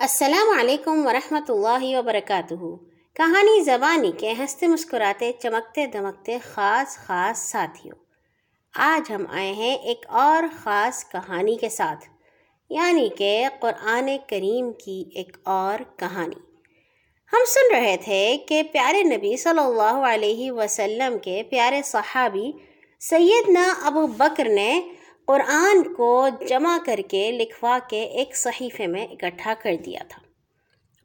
السلام علیکم ورحمۃ اللہ وبرکاتہ۔ کہانی زبانی کے ہنستے مسکراتے، چمکتے دمکتے خاص خاص ساتھیوں۔ آج ہم آئے ہیں ایک اور خاص کہانی کے ساتھ یعنی کہ قرآن کریم کی ایک اور کہانی۔ ہم سن رہے تھے کہ پیارے نبی صلی اللہ علیہ وسلم کے پیارے صحابی سیدنا ابو بکر نے قرآن کو جمع کر کے لکھوا کے ایک صحیفے میں اکٹھا کر دیا تھا۔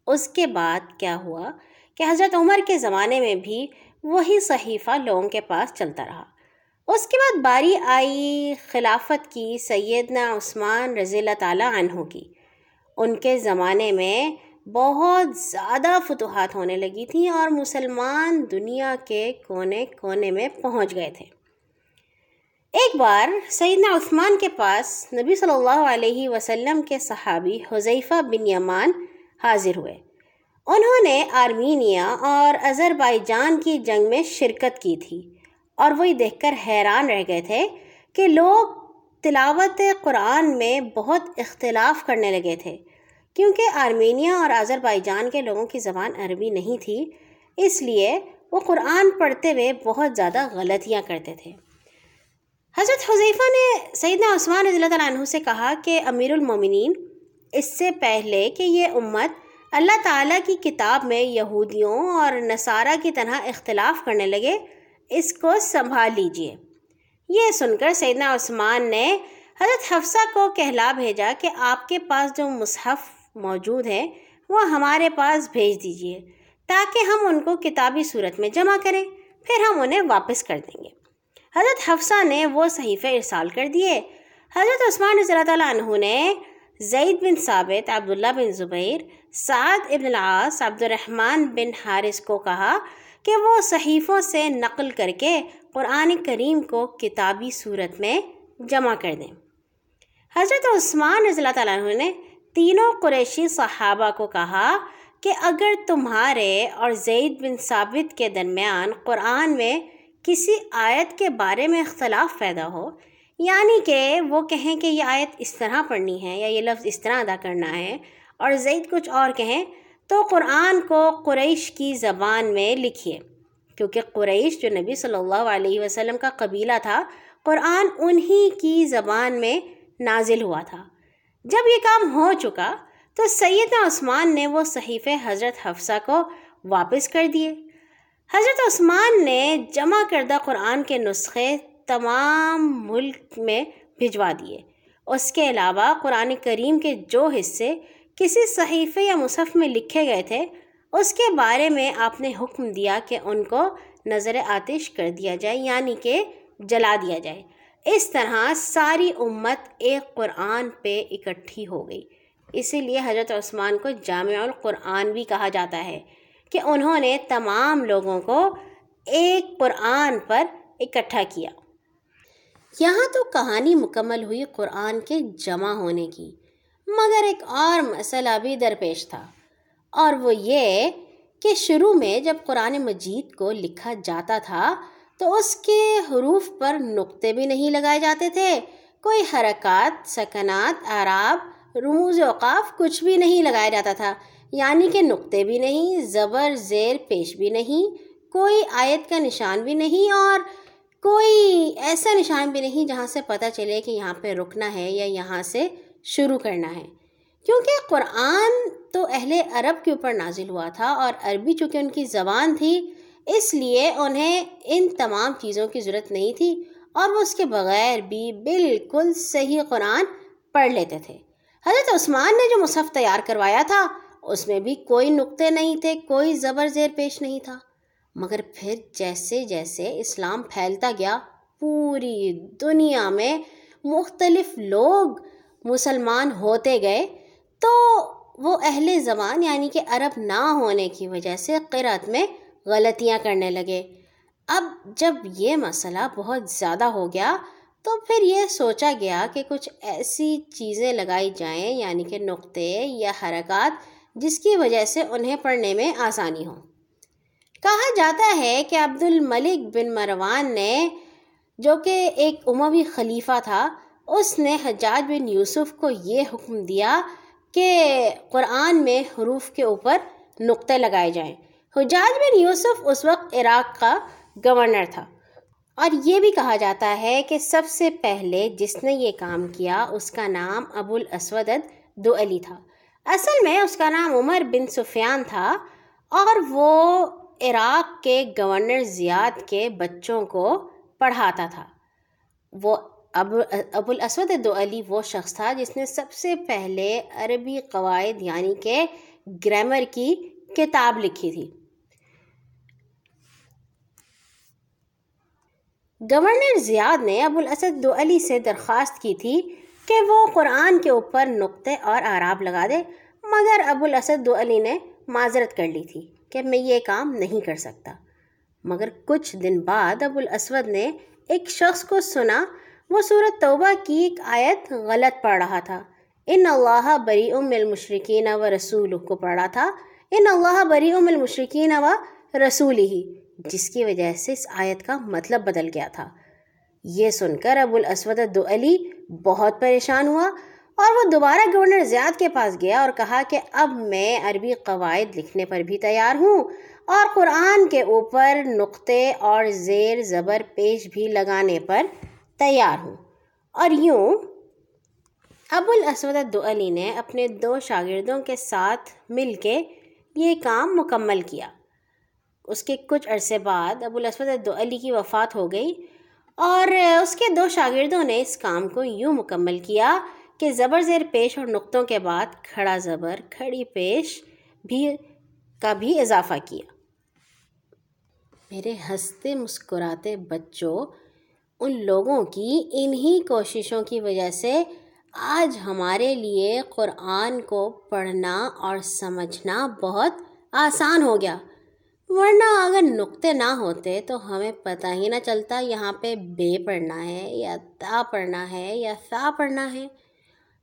اس کے بعد کیا ہوا کہ حضرت عمر کے زمانے میں بھی وہی صحیفہ لوگوں کے پاس چلتا رہا۔ اس کے بعد باری آئی خلافت کی سیدنا عثمان رضی اللہ تعالیٰ عنہ کی۔ ان کے زمانے میں بہت زیادہ فتوحات ہونے لگی تھیں اور مسلمان دنیا کے کونے کونے میں پہنچ گئے تھے۔ ایک بار سیدنا عثمان کے پاس نبی صلی اللہ علیہ وسلم کے صحابی حذیفہ بن یمان حاضر ہوئے۔ انہوں نے آرمینیا اور اظہر جان کی جنگ میں شرکت کی تھی اور وہی دیکھ کر حیران رہ گئے تھے کہ لوگ تلاوت قرآن میں بہت اختلاف کرنے لگے تھے۔ کیونکہ آرمینیا اور اظہر جان کے لوگوں کی زبان عربی نہیں تھی، اس لیے وہ قرآن پڑھتے ہوئے بہت زیادہ غلطیاں کرتے تھے۔ حضرت حضیفہ نے سیدنا عثمان رضی اللہ تعالیٰ عنہ سے کہا کہ امیر المومنین، اس سے پہلے کہ یہ امت اللہ تعالیٰ کی کتاب میں یہودیوں اور نصارہ کی طرح اختلاف کرنے لگے، اس کو سنبھال لیجیے۔ یہ سن کر سیدنا عثمان نے حضرت حفصہ کو کہلا بھیجا کہ آپ کے پاس جو مصحف موجود ہے وہ ہمارے پاس بھیج دیجیے تاکہ ہم ان کو کتابی صورت میں جمع کریں، پھر ہم انہیں واپس کر دیں گے۔ حضرت حفصہ نے وہ صحیفے ارسال کر دیے۔ حضرت عثمان رضی اللہ تعالیٰ عنہ نے زید بن ثابت، عبداللہ بن زبیر، سعد ابن العاص عبد الرحمن بن حارث کو کہا کہ وہ صحیفوں سے نقل کر کے قرآن کریم کو کتابی صورت میں جمع کر دیں۔ حضرت عثمان رضی اللہ تعالیٰ عنہ نے تینوں قریشی صحابہ کو کہا کہ اگر تمہارے اور زید بن ثابت کے درمیان قرآن میں کسی آیت کے بارے میں اختلاف پیدا ہو یعنی کہ وہ کہیں کہ یہ آیت اس طرح پڑھنی ہے یا یہ لفظ اس طرح ادا کرنا ہے اور زید کچھ اور کہیں، تو قرآن کو قریش کی زبان میں لکھیے۔ کیونکہ قریش جو نبی صلی اللہ علیہ وسلم کا قبیلہ تھا، قرآن انہی کی زبان میں نازل ہوا تھا۔ جب یہ کام ہو چکا، تو سیدنا عثمان نے وہ صحیفے حضرت حفصہ کو واپس کر دیے۔ حضرت عثمان نے جمع کردہ قرآن کے نسخے تمام ملک میں بھجوا دیے۔ اس کے علاوہ قرآن کریم کے جو حصے کسی صحیفے یا مصحف میں لکھے گئے تھے، اس کے بارے میں آپ نے حکم دیا کہ ان کو نظر آتش کر دیا جائے یعنی کہ جلا دیا جائے۔ اس طرح ساری امت ایک قرآن پہ اکٹھی ہو گئی۔ اسی لیے حضرت عثمان کو جامع القرآن بھی کہا جاتا ہے۔ کہ انہوں نے تمام لوگوں کو ایک قرآن پر اکٹھا کیا۔ یہاں تو کہانی مکمل ہوئی قرآن کے جمع ہونے کی، مگر ایک اور مسئلہ بھی درپیش تھا، اور وہ یہ کہ شروع میں جب قرآن مجید کو لکھا جاتا تھا، تو اس کے حروف پر نقطے بھی نہیں لگائے جاتے تھے۔ کوئی حرکات، سکنات، آراب، رموز، اوقاف کچھ بھی نہیں لگایا جاتا تھا۔ یعنی کہ نقطے بھی نہیں، زبر، زیر، پیش بھی نہیں، کوئی آیت کا نشان بھی نہیں اور کوئی ایسا نشان بھی نہیں جہاں سے پتہ چلے کہ یہاں پہ رکنا ہے یا یہاں سے شروع کرنا ہے۔ کیونکہ قرآن تو اہل عرب کے اوپر نازل ہوا تھا اور عربی چونکہ ان کی زبان تھی، اس لیے انہیں ان تمام چیزوں کی ضرورت نہیں تھی اور وہ اس کے بغیر بھی بالکل صحیح قرآن پڑھ لیتے تھے۔ حضرت عثمان نے جو مصحف تیار کروایا تھا اس میں بھی کوئی نقطے نہیں تھے، کوئی زبر زیر پیش نہیں تھا۔ مگر پھر جیسے جیسے اسلام پھیلتا گیا، پوری دنیا میں مختلف لوگ مسلمان ہوتے گئے۔ تو وہ اہل زبان یعنی کہ عرب نہ ہونے کی وجہ سے قرت میں غلطیاں کرنے لگے۔ اب جب یہ مسئلہ بہت زیادہ ہو گیا، تو پھر یہ سوچا گیا کہ کچھ ایسی چیزیں لگائی جائیں یعنی کہ نقطے یا حرکات جس کی وجہ سے انہیں پڑھنے میں آسانی ہو۔ کہا جاتا ہے کہ عبد الملک بن مروان نے، جو کہ ایک عموی خلیفہ تھا، اس نے حجاج بن یوسف کو یہ حکم دیا کہ قرآن میں حروف کے اوپر نقطے لگائے جائیں۔ حجاج بن یوسف اس وقت عراق کا گورنر تھا۔ اور یہ بھی کہا جاتا ہے کہ سب سے پہلے جس نے یہ کام کیا، اس کا نام ابو الاسود دو علی تھا۔ اصل میں اس کا نام عمر بن سفیان تھا اور وہ عراق کے گورنر زیاد کے بچوں کو پڑھاتا تھا۔ وہ ابو ابو الاسود دو علی وہ شخص تھا جس نے سب سے پہلے عربی قواعد یعنی کہ گرامر کی کتاب لکھی تھی۔ گورنر زیاد نے ابو الاسد دو علی سے درخواست کی تھی کہ وہ قرآن کے اوپر نقطے اور آراب لگا دے، مگر ابو الاسد دو علی نے معذرت کر لی تھی کہ میں یہ کام نہیں کر سکتا۔ مگر کچھ دن بعد ابو الاسود نے ایک شخص کو سنا، وہ صورت توبہ کی ایک آیت غلط پڑھ رہا تھا۔ ان اللہ بری ام المشرقین و رسول کو پڑھا تھا۔ ان اللہ بری ام المشرقین و رسول ہی جس کی وجہ سے اس آیت کا مطلب بدل گیا تھا۔ یہ سن کر ابو الاسود علی بہت پریشان ہوا اور وہ دوبارہ گورنر زیاد کے پاس گیا اور کہا کہ اب میں عربی قواعد لکھنے پر بھی تیار ہوں اور قرآن کے اوپر نقطے اور زیر زبر پیش بھی لگانے پر تیار ہوں۔ اور یوں ابو الاسود علی نے اپنے دو شاگردوں کے ساتھ مل کے یہ کام مکمل کیا۔ اس کے کچھ عرصے بعد ابو الاسود علی کی وفات ہو گئی اور اس کے دو شاگردوں نے اس کام کو یوں مکمل کیا کہ زبر زیر پیش اور نقطوں کے بعد کھڑا زبر، کھڑی پیش بھی کا بھی اضافہ کیا۔ میرے ہنستے مسکراتے بچوں، ان لوگوں کی، انہی کوششوں کی وجہ سے آج ہمارے لیے قرآن کو پڑھنا اور سمجھنا بہت آسان ہو گیا۔ ورنہ اگر نقطے نہ ہوتے تو ہمیں پتہ ہی نہ چلتا یہاں پہ بے پڑھنا ہے یا تا پڑھنا ہے یا سا پڑھنا ہے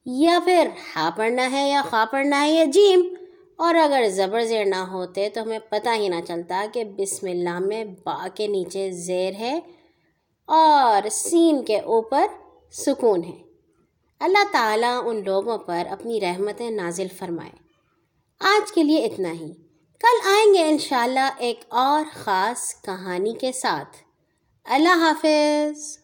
یا پھر ہا پڑھنا ہے یا خواہ پڑھنا ہے یا جیم۔ اور اگر زبر زیر نہ ہوتے تو ہمیں پتہ ہی نہ چلتا کہ بسم اللہ میں با کے نیچے زیر ہے اور سین کے اوپر سکون ہے۔ اللہ تعالیٰ ان لوگوں پر اپنی رحمتیں نازل فرمائے۔ آج کے لیے اتنا ہی۔ کل آئیں گے انشاءاللہ ایک اور خاص کہانی کے ساتھ۔ اللہ حافظ۔